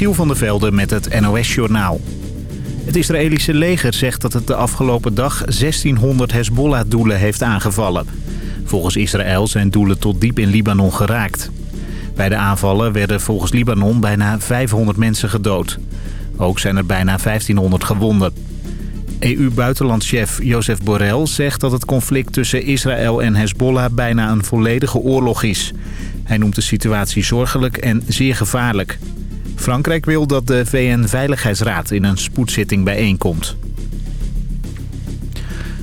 Michiel van der Velde met het NOS-journaal. Het Israëlische leger zegt dat het de afgelopen dag 1600 Hezbollah-doelen heeft aangevallen. Volgens Israël zijn doelen tot diep in Libanon geraakt. Bij de aanvallen werden volgens Libanon bijna 500 mensen gedood. Ook zijn er bijna 1500 gewonden. EU-buitenlandchef Jozef Borrell zegt dat het conflict tussen Israël en Hezbollah bijna een volledige oorlog is. Hij noemt de situatie zorgelijk en zeer gevaarlijk. Frankrijk wil dat de VN-veiligheidsraad in een spoedzitting bijeenkomt.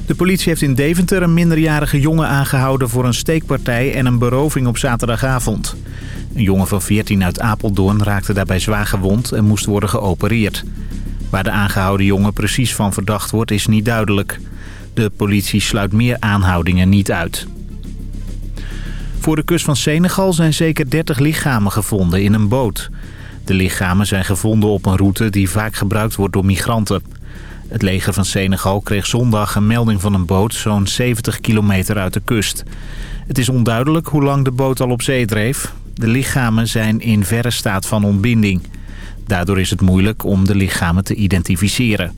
De politie heeft in Deventer een minderjarige jongen aangehouden voor een steekpartij en een beroving op zaterdagavond. Een jongen van 14 uit Apeldoorn raakte daarbij zwaar gewond en moest worden geopereerd. Waar de aangehouden jongen precies van verdacht wordt is niet duidelijk. De politie sluit meer aanhoudingen niet uit. Voor de kust van Senegal zijn zeker 30 lichamen gevonden in een boot. De lichamen zijn gevonden op een route die vaak gebruikt wordt door migranten. Het leger van Senegal kreeg zondag een melding van een boot zo'n 70 kilometer uit de kust. Het is onduidelijk hoe lang de boot al op zee dreef. De lichamen zijn in verre staat van ontbinding. Daardoor is het moeilijk om de lichamen te identificeren.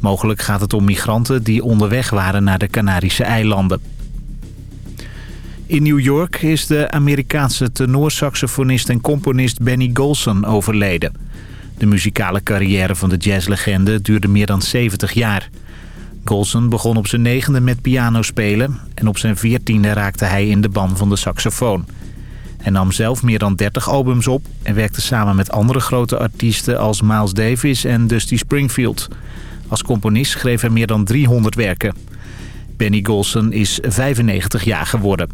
Mogelijk gaat het om migranten die onderweg waren naar de Canarische eilanden. In New York is de Amerikaanse tenorsaxofonist en componist Benny Golson overleden. De muzikale carrière van de jazzlegende duurde meer dan 70 jaar. Golson begon op zijn negende met piano spelen... en op zijn veertiende raakte hij in de ban van de saxofoon. Hij nam zelf meer dan 30 albums op... en werkte samen met andere grote artiesten als Miles Davis en Dusty Springfield. Als componist schreef hij meer dan 300 werken. Benny Golson is 95 jaar geworden.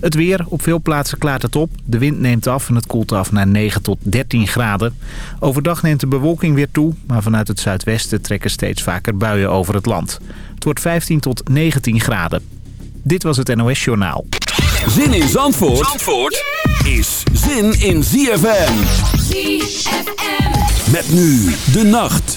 Het weer. Op veel plaatsen klaart het op. De wind neemt af en het koelt af naar 9 tot 13 graden. Overdag neemt de bewolking weer toe. Maar vanuit het zuidwesten trekken steeds vaker buien over het land. Het wordt 15 tot 19 graden. Dit was het NOS Journaal. Zin in Zandvoort, Zandvoort is zin in ZFM. ZFM. Met nu de nacht.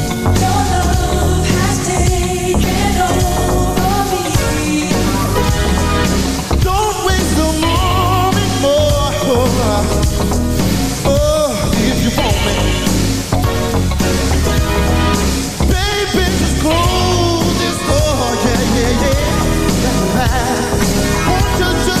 Yeah. Won't you just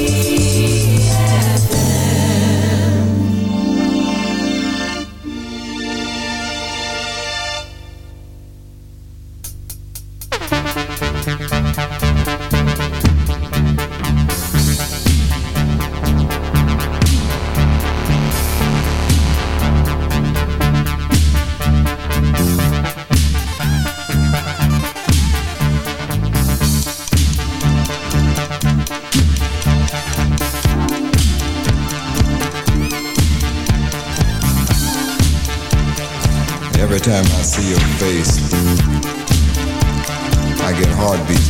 me. see your face, I get heartbeats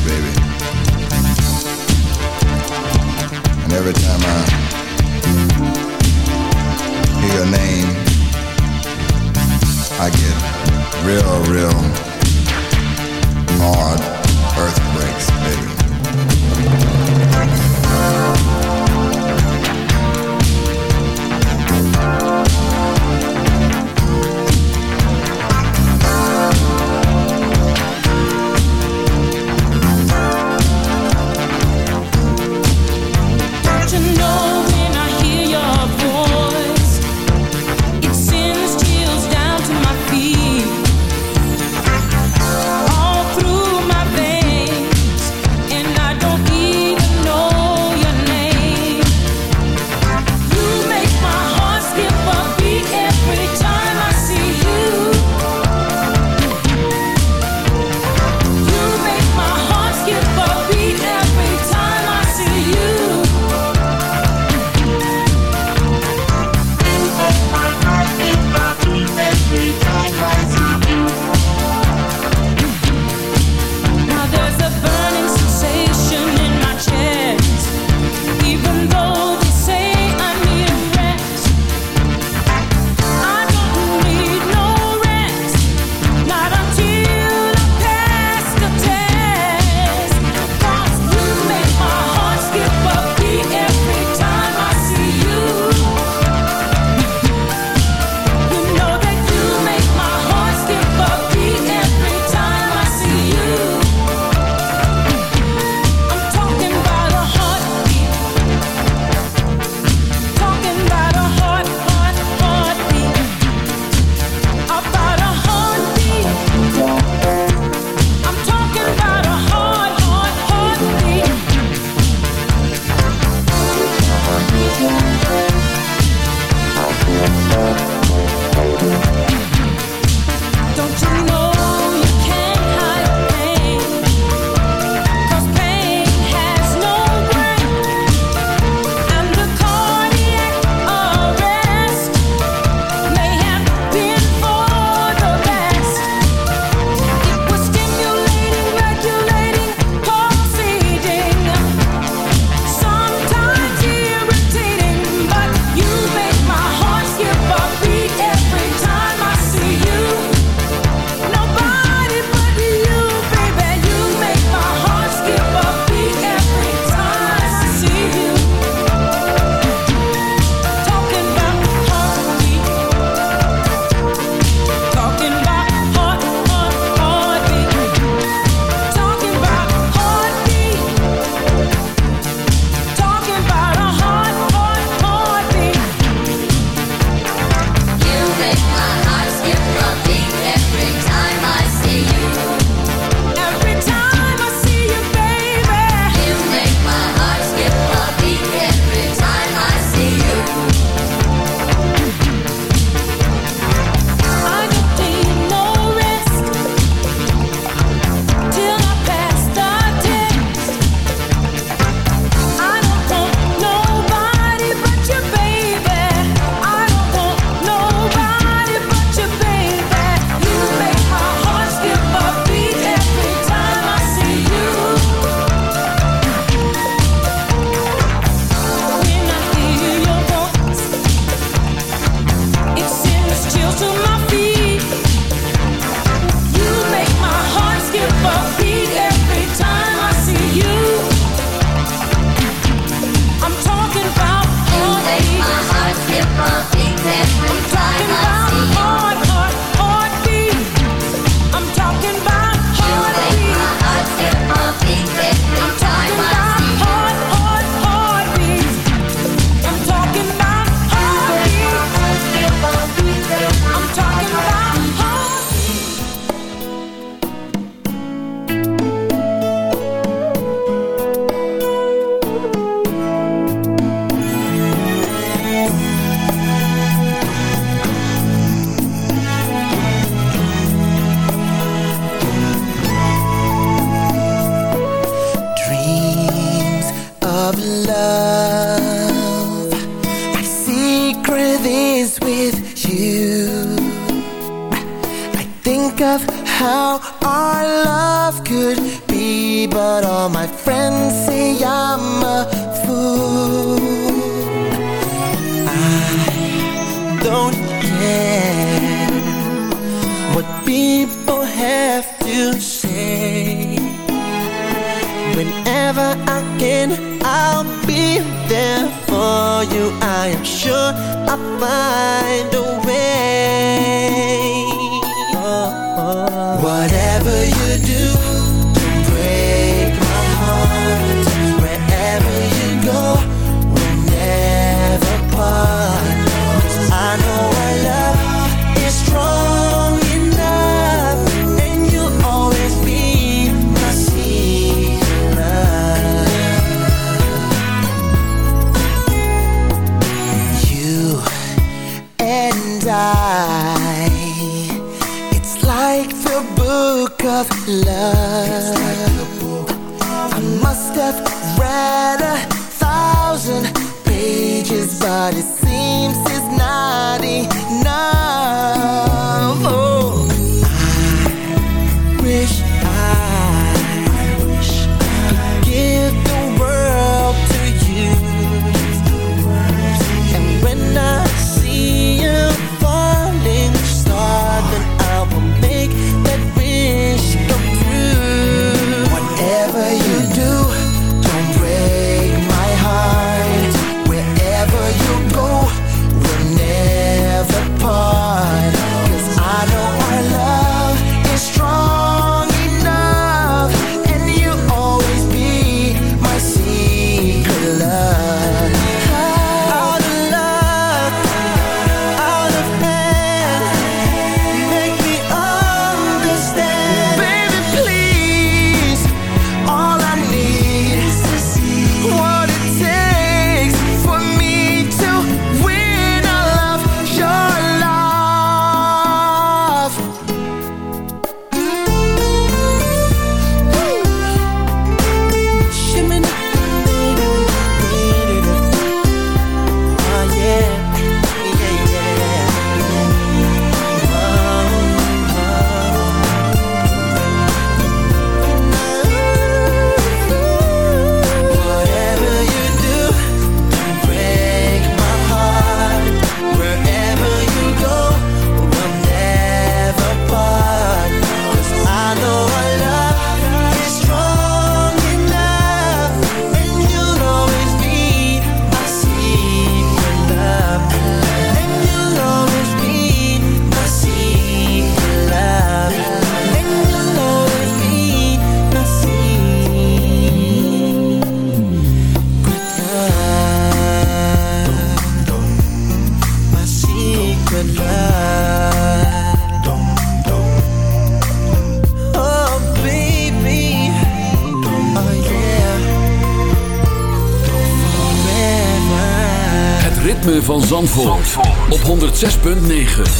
secret is with you. I think of how our love could be But all my friends say I'm a fool. I don't care What people have to say. Whenever I can, I'll be there for you I am sure I'll find a way oh, oh. Whatever you do of love. 6.9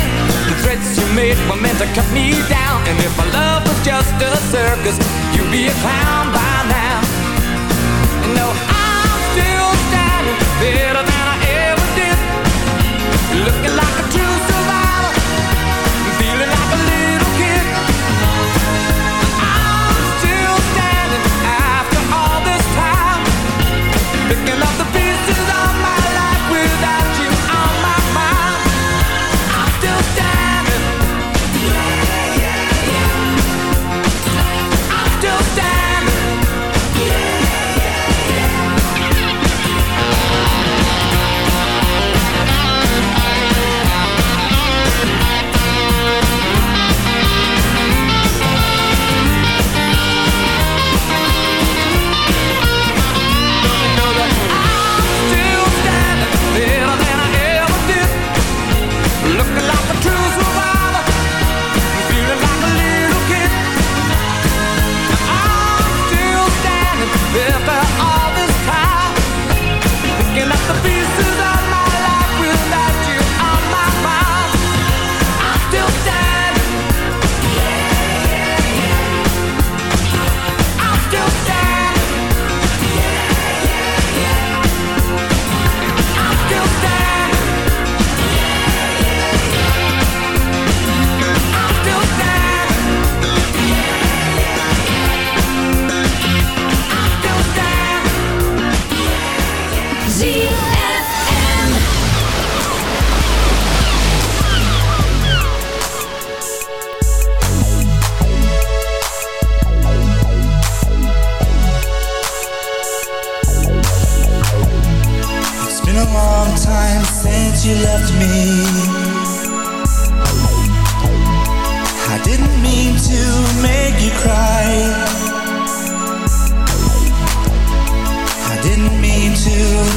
made were meant to cut me down. And if my love was just a circus You'd be a clown by now. And No, I'm still standing Better than I ever did. Looking like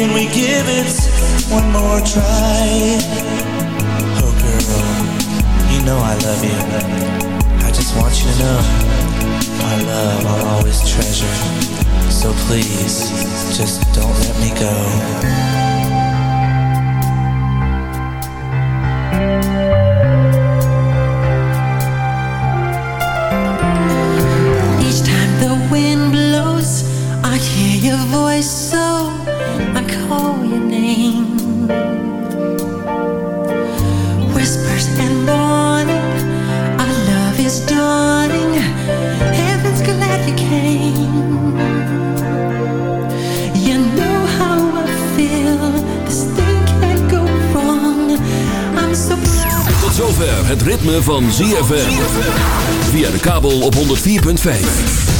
Can we give it one more try? Oh, girl, you know I love you. I just want you to know our love I'll always treasure. So please, just don't let me go. Each time the wind blows, I hear your voice, so call your name. Whispers and warning, our love is dawning. Heaven's glad you came. You know how I feel. This thing can't go wrong. I'm so proud. Tot zover het ritme van ZFM. Via de kabel op 104.5.